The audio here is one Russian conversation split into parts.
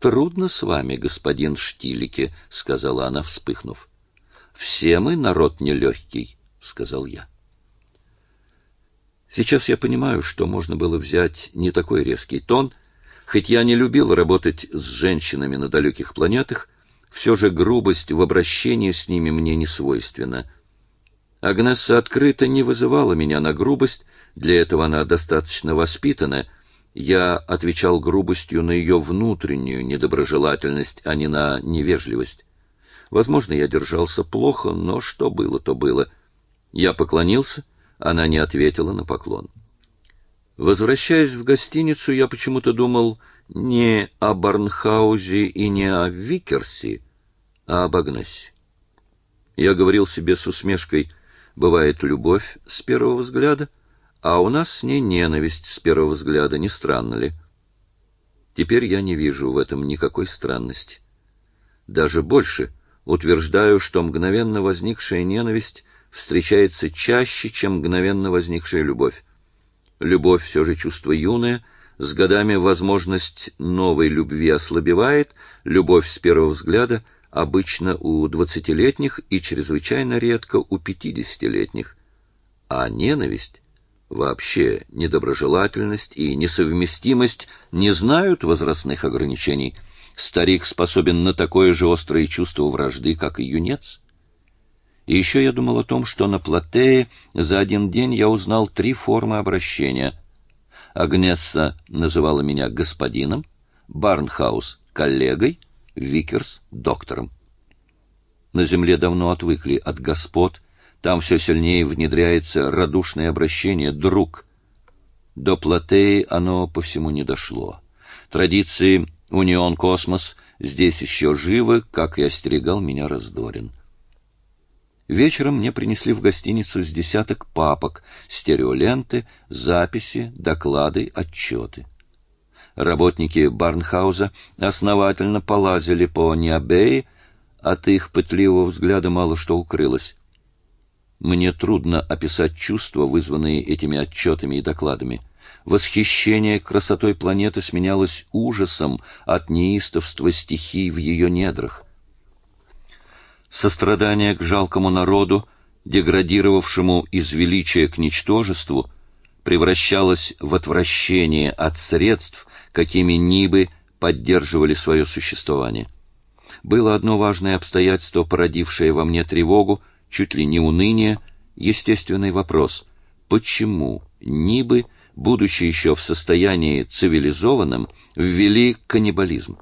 Трудно с вами, господин Штилике, сказала она, вспыхнув. Все мы народ нелегкий, сказал я. Сейчас я понимаю, что можно было взять не такой резкий тон, хоть я не любил работать с женщинами на далеких планетах, все же грубость в обращении с ними мне не свойственна. Агнесса открыто не вызывала меня на грубость, для этого она достаточно воспитана. Я отвечал грубостью на ее внутреннюю недоброжелательность, а не на невежливость. Возможно, я держался плохо, но что было, то было. Я поклонился, она не ответила на поклон. Возвращаясь в гостиницу, я почему-то думал не о Барнхаузе и не о Викерсе, а об Агнессе. Я говорил себе с усмешкой, бывает любовь с первого взгляда, а у нас с ней ненависть с первого взгляда, не странно ли? Теперь я не вижу в этом никакой странности. Даже больше утверждаю, что мгновенно возникшая ненависть встречается чаще, чем мгновенно возникшая любовь. Любовь все же чувство юное, с годами возможность новой любви ослабевает, любовь с первого взгляда обычно у двадцатилетних и чрезвычайно редко у пятидесятилетних. А ненависть, вообще недоброжелательность и несовместимость не знают возрастных ограничений. Старик способен на такое же острое чувство вражды, как и юнец. И еще я думал о том, что на Платее за один день я узнал три формы обращения. Агнесса называла меня господином, Барнхаус — коллегой, Викерс — доктором. На земле давно отвыкли от господ, там все сильнее внедряется радушное обращение «друг». До Платеи оно по всему не дошло. Традиции «Унион Космос» здесь еще живы, как и остерегал меня Раздорин. Вечером мне принесли в гостиницу с десяток папок, стереоленты, записи, доклады, отчеты. Работники Барнхауза основательно полазили по Ниабее, от их пытливого взгляда мало что укрылось. Мне трудно описать чувства, вызванные этими отчетами и докладами. Восхищение красотой планеты сменялось ужасом от неистовства стихий в ее недрах сострадание к жалкому народу, деградировавшему из величия к ничтожеству, превращалось в отвращение от средств, какими Нибы поддерживали свое существование. Было одно важное обстоятельство, породившее во мне тревогу, чуть ли не уныние, естественный вопрос: почему Нибы, будучи еще в состоянии цивилизованном, ввели каннибализм?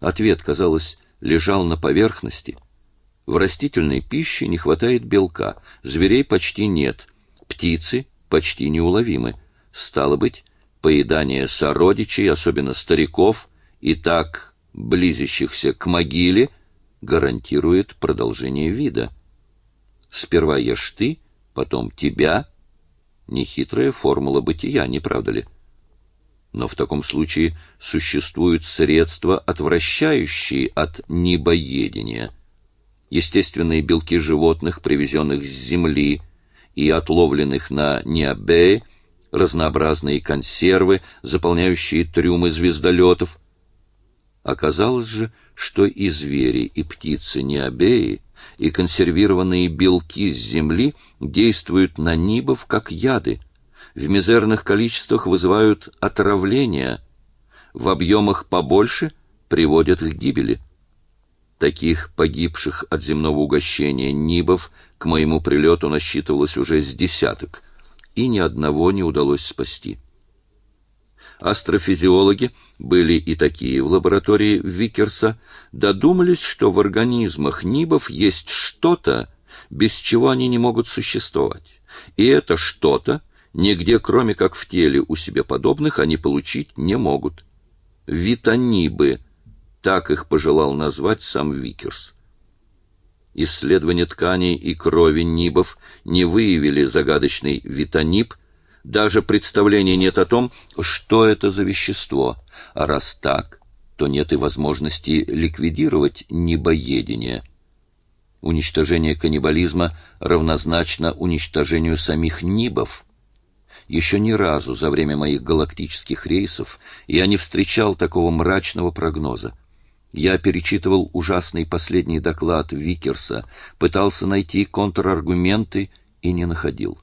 Ответ, казалось, лежал на поверхности в растительной пище не хватает белка, зверей почти нет, птицы почти неуловимы. Стало быть, поедание сородичей, особенно стариков, и так близящихся к могиле, гарантирует продолжение вида. Сперва ешь ты, потом тебя. Нехитрая формула бытия, не правда ли? Но в таком случае существуют средства, отвращающие от небоедения – естественные белки животных, привезенных с земли и отловленных на Ниабее, разнообразные консервы, заполняющие трюмы звездолетов. Оказалось же, что и звери, и птицы Ниабеи, и консервированные белки с земли действуют на нибов как яды, в мизерных количествах вызывают отравление, в объемах побольше приводят к гибели. Таких погибших от земного угощения нибов к моему прилету насчитывалось уже с десяток, и ни одного не удалось спасти. Астрофизиологи, были и такие в лаборатории Викерса, додумались, что в организмах нибов есть что-то, без чего они не могут существовать. И это что-то нигде, кроме как в теле у себе подобных, они получить не могут. Витанибы – так их пожелал назвать сам Викерс. Исследования тканей и крови нибов не выявили загадочный витаниб, даже представления нет о том, что это за вещество, а раз так, то нет и возможности ликвидировать нибоедение. Уничтожение каннибализма равнозначно уничтожению самих нибов. Еще ни разу за время моих галактических рейсов я не встречал такого мрачного прогноза. Я перечитывал ужасный последний доклад Викерса, пытался найти контраргументы и не находил.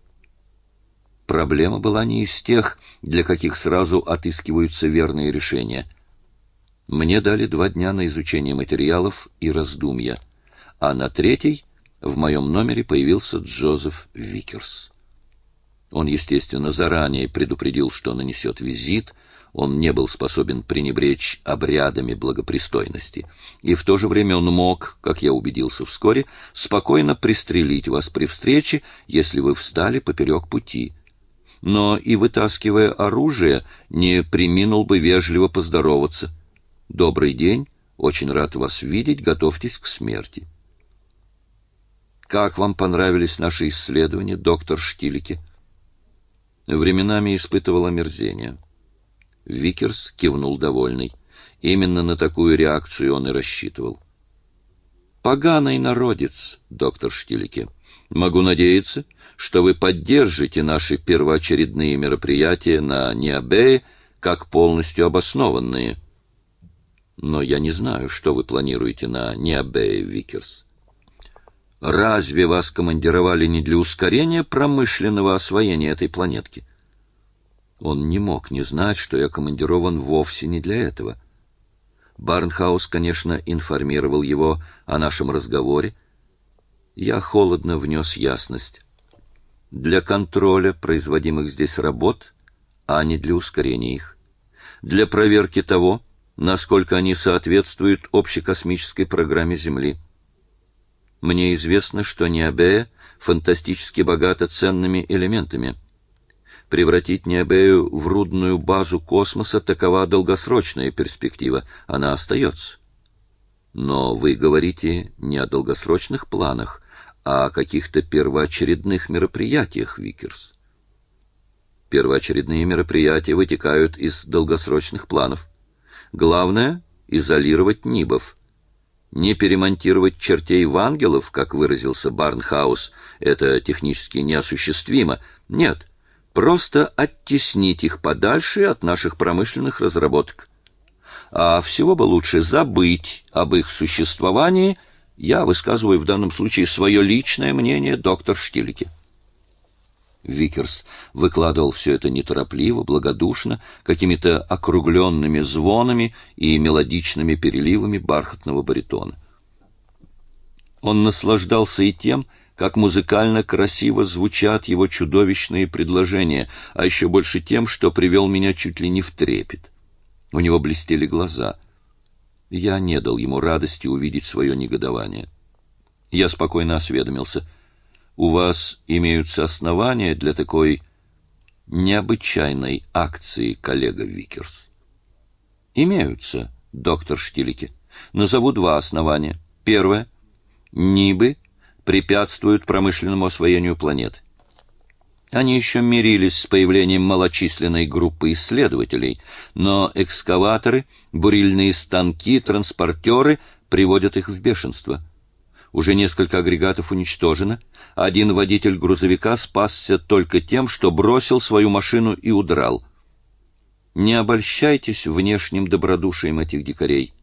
Проблема была не из тех, для каких сразу отыскиваются верные решения. Мне дали два дня на изучение материалов и раздумья, а на третий в моем номере появился Джозеф Викерс. Он, естественно, заранее предупредил, что нанесет визит, он не был способен пренебречь обрядами благопристойности, и в то же время он мог, как я убедился вскоре, спокойно пристрелить вас при встрече, если вы встали поперек пути. Но и вытаскивая оружие, не преминул бы вежливо поздороваться. «Добрый день, очень рад вас видеть, готовьтесь к смерти». «Как вам понравились наши исследования, доктор Штилике?» Временами испытывал омерзение. Викерс кивнул довольный. Именно на такую реакцию он и рассчитывал. «Поганый народец, доктор Штилике. Могу надеяться, что вы поддержите наши первоочередные мероприятия на Ниобее как полностью обоснованные. Но я не знаю, что вы планируете на Ниобее, Викерс. Разве вас командировали не для ускорения промышленного освоения этой планетки? Он не мог не знать, что я командирован вовсе не для этого. Барнхаус, конечно, информировал его о нашем разговоре. Я холодно внес ясность. Для контроля производимых здесь работ, а не для ускорения их. Для проверки того, насколько они соответствуют общекосмической программе Земли. Мне известно, что Необея фантастически богата ценными элементами. Превратить Необею в рудную базу космоса такова долгосрочная перспектива, она остается. Но вы говорите не о долгосрочных планах, о каких-то первоочередных мероприятиях, Викерс. Первоочередные мероприятия вытекают из долгосрочных планов. Главное — изолировать Нибов — не перемонтировать чертей в ангелов, как выразился Барнхаус, это технически неосуществимо. Нет, просто оттеснить их подальше от наших промышленных разработок. А всего бы лучше забыть об их существовании. Я высказываю в данном случае свое личное мнение, доктор Штилике. Викерс выкладывал все это неторопливо, благодушно, какими-то округленными звонами и мелодичными переливами бархатного баритона. Он наслаждался и тем, как музыкально красиво звучат его чудовищные предложения, а еще больше тем, что привел меня чуть ли не в трепет. У него блестели глаза. Я не дал ему радости увидеть свое негодование. Я спокойно осведомился — у вас имеются основания для такой необычайной акции, коллега Викерс? Имеются, доктор Штилике. Назову два основания. Первое. Нибы препятствуют промышленному освоению планеты. Они еще мирились с появлением малочисленной группы исследователей, но экскаваторы, бурильные станки, транспортеры приводят их в бешенство. Уже несколько агрегатов уничтожено, один водитель грузовика спасся только тем, что бросил свою машину и удрал. Не обольщайтесь внешним добродушием этих дикарей.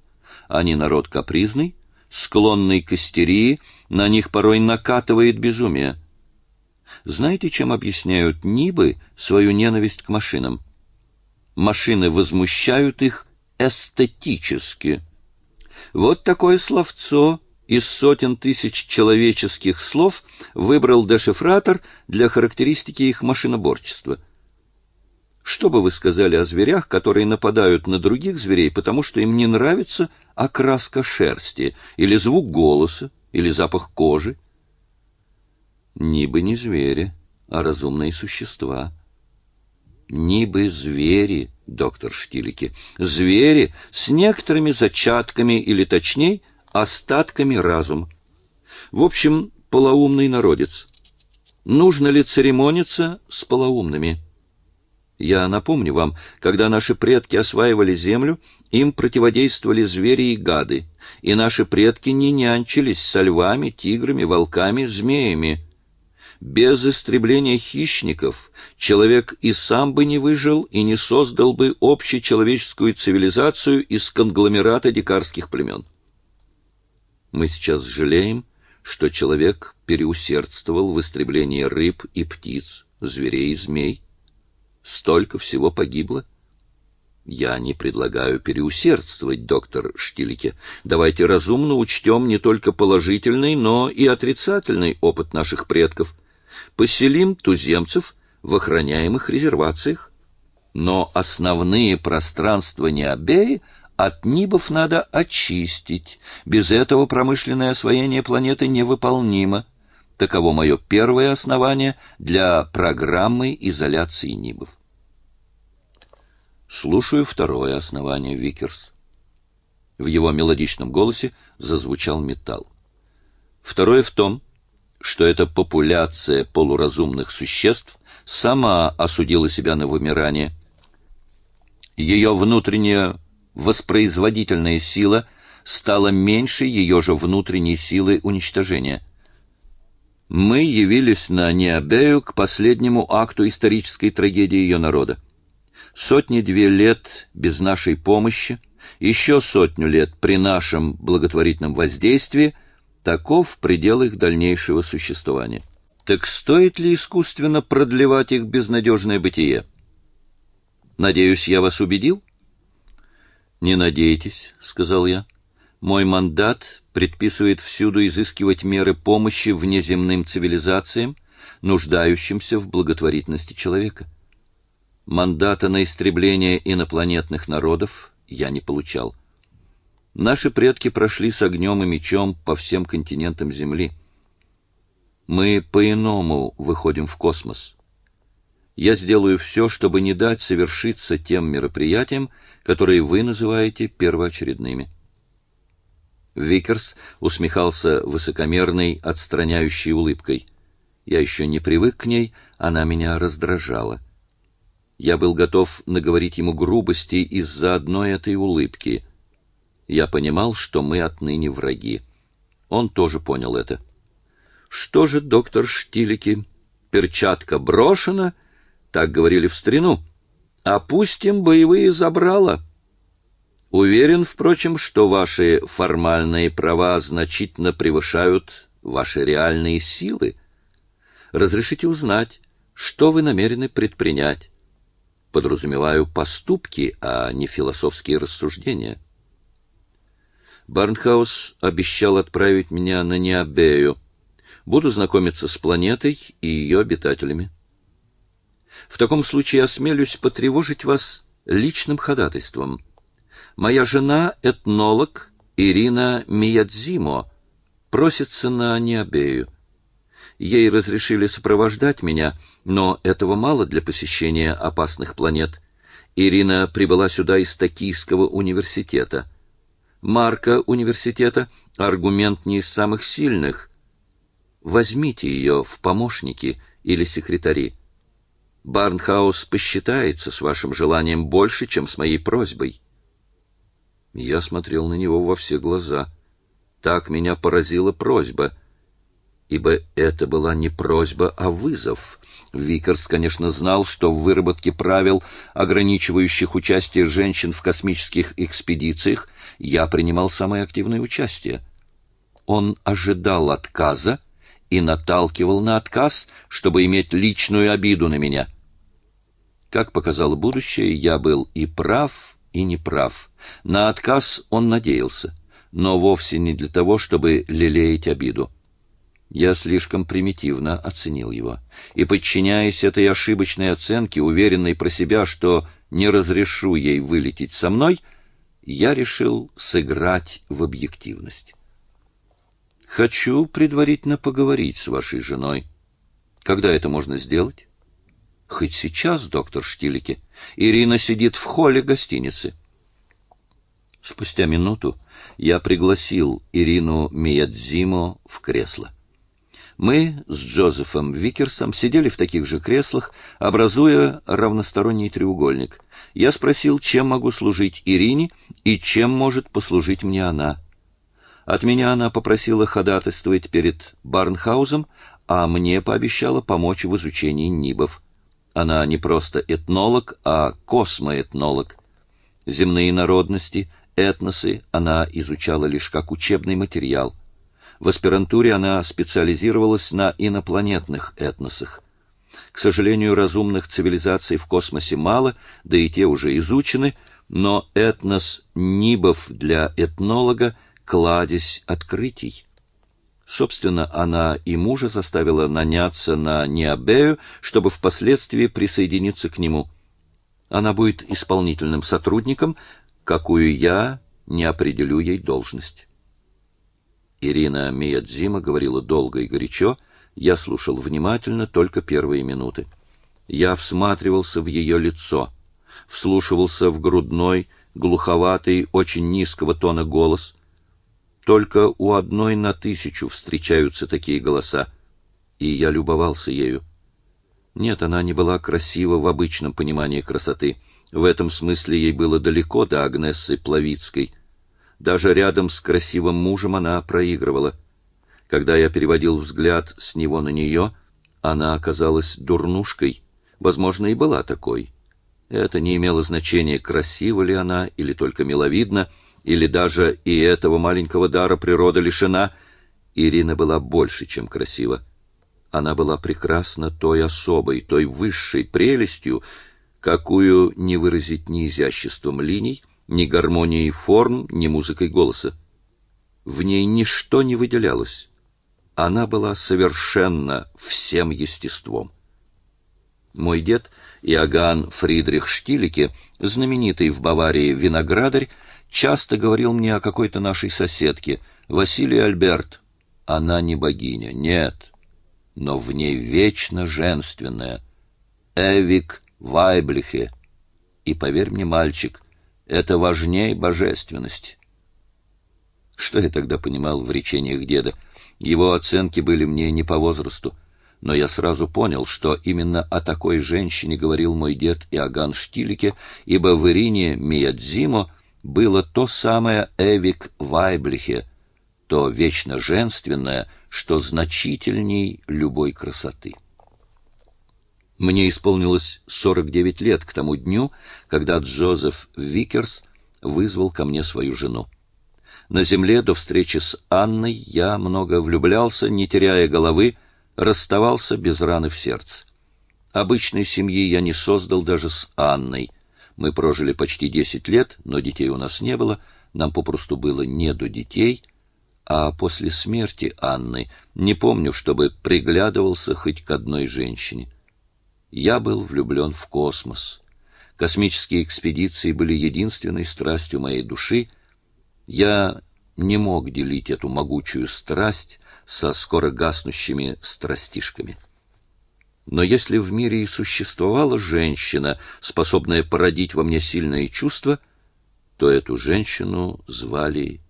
Они народ капризный, склонный к истерии, на них порой накатывает безумие. Знаете, чем объясняют Нибы свою ненависть к машинам? Машины возмущают их эстетически. Вот такое словцо из сотен тысяч человеческих слов выбрал дешифратор для характеристики их машиноборчества. Что бы вы сказали о зверях, которые нападают на других зверей, потому что им не нравится окраска шерсти, или звук голоса, или запах кожи? Ни бы не звери, а разумные существа. Ни бы звери, доктор Штилики, звери с некоторыми зачатками, или точнее, остатками разума. В общем, полоумный народец. Нужно ли церемониться с полоумными? Я напомню вам, когда наши предки осваивали землю, им противодействовали звери и гады, и наши предки не нянчились со львами, тиграми, волками, змеями. Без истребления хищников человек и сам бы не выжил и не создал бы общечеловеческую цивилизацию из конгломерата дикарских племен. Мы сейчас жалеем, что человек переусердствовал в истреблении рыб и птиц, зверей и змей. Столько всего погибло. Я не предлагаю переусердствовать, доктор Штилике. Давайте разумно учтем не только положительный, но и отрицательный опыт наших предков. Поселим туземцев в охраняемых резервациях. Но основные пространства Необеи от Нибов надо очистить. Без этого промышленное освоение планеты невыполнимо. Таково мое первое основание для программы изоляции Нибов. Слушаю второе основание, Викерс. В его мелодичном голосе зазвучал металл. Второе в том, что эта популяция полуразумных существ сама осудила себя на вымирание. Ее внутренняя воспроизводительная сила стала меньше ее же внутренней силы уничтожения. Мы явились на Необею к последнему акту исторической трагедии ее народа сотни-две лет без нашей помощи, еще сотню лет при нашем благотворительном воздействии, таков предел их дальнейшего существования. Так стоит ли искусственно продлевать их безнадежное бытие? Надеюсь, я вас убедил? Не надейтесь, сказал я. Мой мандат предписывает всюду изыскивать меры помощи внеземным цивилизациям, нуждающимся в благотворительности человека. Мандата на истребление инопланетных народов я не получал. Наши предки прошли с огнем и мечом по всем континентам Земли. Мы по-иному выходим в космос. Я сделаю все, чтобы не дать совершиться тем мероприятиям, которые вы называете первоочередными. Викерс усмехался высокомерной, отстраняющей улыбкой. Я еще не привык к ней, она меня раздражала. Я был готов наговорить ему грубости из-за одной этой улыбки. Я понимал, что мы отныне враги. Он тоже понял это. Что же, доктор Штилики, перчатка брошена, так говорили в старину. Опустим боевые забрала. Уверен, впрочем, что ваши формальные права значительно превышают ваши реальные силы. Разрешите узнать, что вы намерены предпринять подразумеваю поступки, а не философские рассуждения. Барнхаус обещал отправить меня на Необею. Буду знакомиться с планетой и ее обитателями. В таком случае осмелюсь потревожить вас личным ходатайством. Моя жена, этнолог Ирина Миядзимо, просится на Необею. Ей разрешили сопровождать меня, но этого мало для посещения опасных планет. Ирина прибыла сюда из Токийского университета. Марка университета — аргумент не из самых сильных. Возьмите ее в помощники или секретари. Барнхаус посчитается с вашим желанием больше, чем с моей просьбой. Я смотрел на него во все глаза. Так меня поразила просьба — ибо это была не просьба, а вызов. Викерс, конечно, знал, что в выработке правил, ограничивающих участие женщин в космических экспедициях, я принимал самое активное участие. Он ожидал отказа и наталкивал на отказ, чтобы иметь личную обиду на меня. Как показало будущее, я был и прав, и неправ. На отказ он надеялся, но вовсе не для того, чтобы лелеять обиду. Я слишком примитивно оценил его. И, подчиняясь этой ошибочной оценке, уверенной про себя, что не разрешу ей вылететь со мной, я решил сыграть в объективность. Хочу предварительно поговорить с вашей женой. Когда это можно сделать? Хоть сейчас, доктор Штилики. Ирина сидит в холле гостиницы. Спустя минуту я пригласил Ирину Миядзимо в кресло. Мы с Джозефом Викерсом сидели в таких же креслах, образуя равносторонний треугольник. Я спросил, чем могу служить Ирине и чем может послужить мне она. От меня она попросила ходатайствовать перед Барнхаузом а мне пообещала помочь в изучении нибов. Она не просто этнолог, а космоэтнолог. Земные народности, этносы она изучала лишь как учебный материал. В аспирантуре она специализировалась на инопланетных этносах. К сожалению, разумных цивилизаций в космосе мало, да и те уже изучены, но этнос Нибов для этнолога — кладезь открытий. Собственно, она и мужа заставила наняться на Необею, чтобы впоследствии присоединиться к нему. Она будет исполнительным сотрудником, какую я не определю ей должность. Ирина Миядзима говорила долго и горячо, я слушал внимательно только первые минуты. Я всматривался в ее лицо, вслушивался в грудной, глуховатый, очень низкого тона голос. Только у одной на тысячу встречаются такие голоса, и я любовался ею. Нет, она не была красива в обычном понимании красоты. В этом смысле ей было далеко до Агнессы Плавицкой. Даже рядом с красивым мужем она проигрывала. Когда я переводил взгляд с него на нее, она оказалась дурнушкой, возможно, и была такой. Это не имело значения, красива ли она или только миловидна, или даже и этого маленького дара природа лишена. Ирина была больше, чем красива. Она была прекрасна той особой, той высшей прелестью, какую не выразить ни изяществом линий, ни гармонией форм, ни музыкой голоса. В ней ничто не выделялось она была совершенно всем естеством. Мой дед Иоганн Фридрих Штилике, знаменитый в Баварии виноградарь, часто говорил мне о какой-то нашей соседке, Василий Альберт. Она не богиня, нет, но в ней вечно женственная. Эвик Вайблихе. И поверь мне, мальчик, это важнее божественности. Что я тогда понимал в речениях деда? Его оценки были мне не по возрасту, но я сразу понял, что именно о такой женщине говорил мой дед Иоганн Штилике, ибо в Ирине Миядзимо было то самое Ewig-Weibliche, то вечно женственное, что значительней любой красоты. Мне исполнилось 49 лет к тому дню, когда Джозеф Викерс вызвал ко мне свою жену. На земле до встречи с Анной я много влюблялся, не теряя головы, расставался без раны в сердце. Обычной семьи я не создал даже с Анной. Мы прожили почти десять лет, но детей у нас не было, нам попросту было не до детей, а после смерти Анны не помню, чтобы приглядывался хоть к одной женщине. Я был влюблен в космос. Космические экспедиции были единственной страстью моей души — я не мог делить эту могучую страсть со скоро гаснущими страстишками. Но если в мире и существовала женщина, способная породить во мне сильные чувства, то эту женщину звали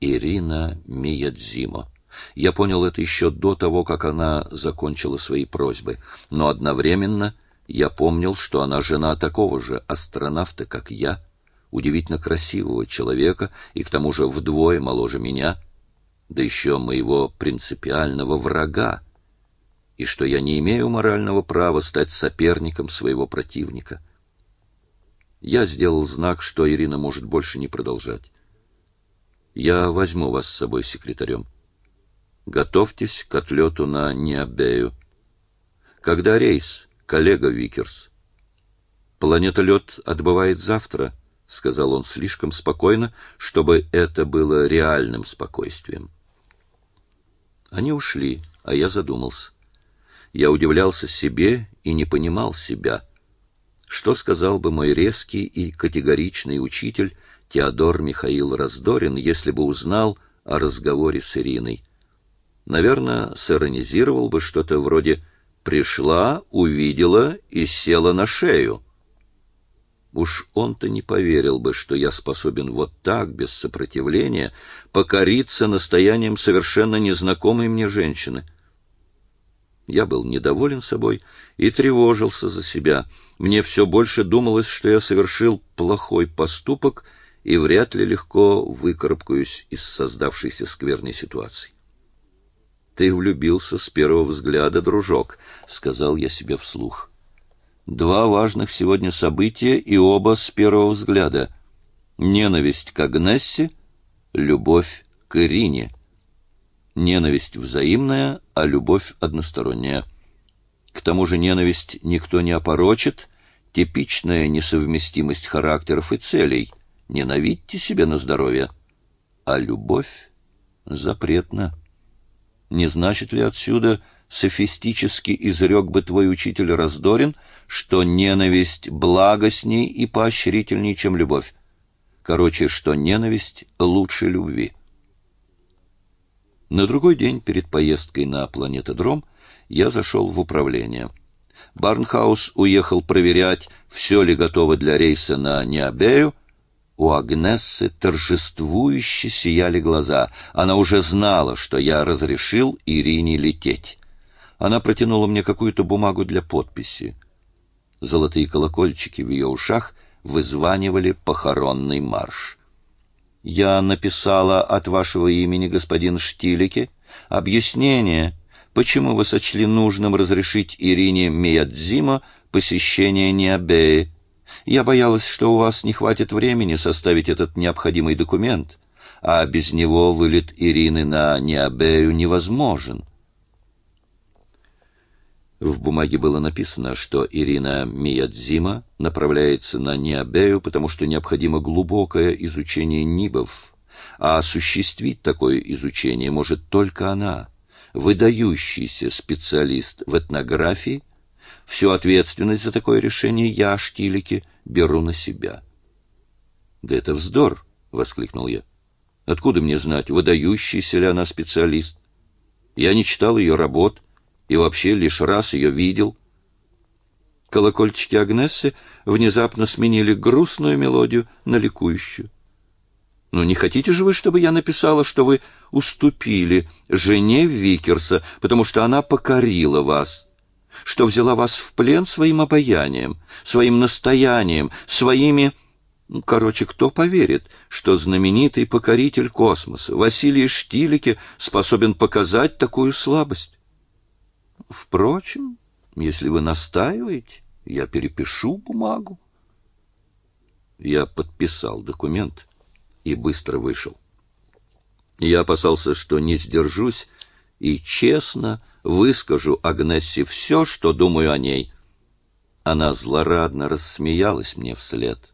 Ирина Миядзимо. Я понял это еще до того, как она закончила свои просьбы, но одновременно я помнил, что она жена такого же астронавта, как я, удивительно красивого человека и к тому же вдвое моложе меня, да еще моего принципиального врага, и что я не имею морального права стать соперником своего противника. Я сделал знак, что Ирина может больше не продолжать. Я возьму вас с собой секретарем. Готовьтесь к отлету на Необею. Когда рейс, коллега Викерс? Планетолет отбывает завтра —— сказал он слишком спокойно, чтобы это было реальным спокойствием. Они ушли, а я задумался. Я удивлялся себе и не понимал себя. Что сказал бы мой резкий и категоричный учитель Теодор Михаил Раздорин, если бы узнал о разговоре с Ириной? Наверное, сиронизировал бы что-то вроде «пришла, увидела и села на шею». Уж он-то не поверил бы, что я способен вот так, без сопротивления, покориться настоянием совершенно незнакомой мне женщины. Я был недоволен собой и тревожился за себя. Мне все больше думалось, что я совершил плохой поступок и вряд ли легко выкарабкаюсь из создавшейся скверной ситуации. Ты влюбился с первого взгляда, дружок, сказал я себе вслух. Два важных сегодня события и оба с первого взгляда. Ненависть к Агнессе, любовь к Ирине. Ненависть взаимная, а любовь односторонняя. К тому же ненависть никто не опорочит, типичная несовместимость характеров и целей. Ненавидьте себе на здоровье. А любовь запретна. Не значит ли отсюда софистически изрек бы твой учитель Раздорин, что ненависть благостней и поощрительней, чем любовь? Короче, что ненависть лучше любви. На другой день перед поездкой на планетодром я зашел в управление. Барнхаус уехал проверять, все ли готово для рейса на Необею. У Агнессы торжествующе сияли глаза. Она уже знала, что я разрешил Ирине лететь. Она протянула мне какую-то бумагу для подписи. Золотые колокольчики в ее ушах вызванивали похоронный марш. Я написала от вашего имени, господин Штилике, объяснение, почему вы сочли нужным разрешить Ирине Миядзима посещение Ниабеи. Я боялась, что у вас не хватит времени составить этот необходимый документ, а без него вылет Ирины на Ниабею невозможен. В бумаге было написано, что Ирина Миядзима направляется на Ниабею, потому что необходимо глубокое изучение нибов, а осуществить такое изучение может только она, выдающийся специалист в этнографии. Всю ответственность за такое решение я, Штилики, беру на себя. Да это вздор, воскликнул я. Откуда мне знать, выдающийся ли она специалист? Я не читал ее работ и вообще лишь раз ее видел. Колокольчики Агнессы внезапно сменили грустную мелодию на ликующую. Ну не хотите же вы, чтобы я написала, что вы уступили жене Викерса, потому что она покорила вас, что взяла вас в плен своим обаянием, своим настоянием, своими... Ну, короче, кто поверит, что знаменитый покоритель космоса Василий Штилике способен показать такую слабость? Впрочем, если вы настаиваете, я перепишу бумагу. Я подписал документ и быстро вышел. Я опасался, что не сдержусь и честно выскажу Агнессе все, что думаю о ней. Она злорадно рассмеялась мне вслед.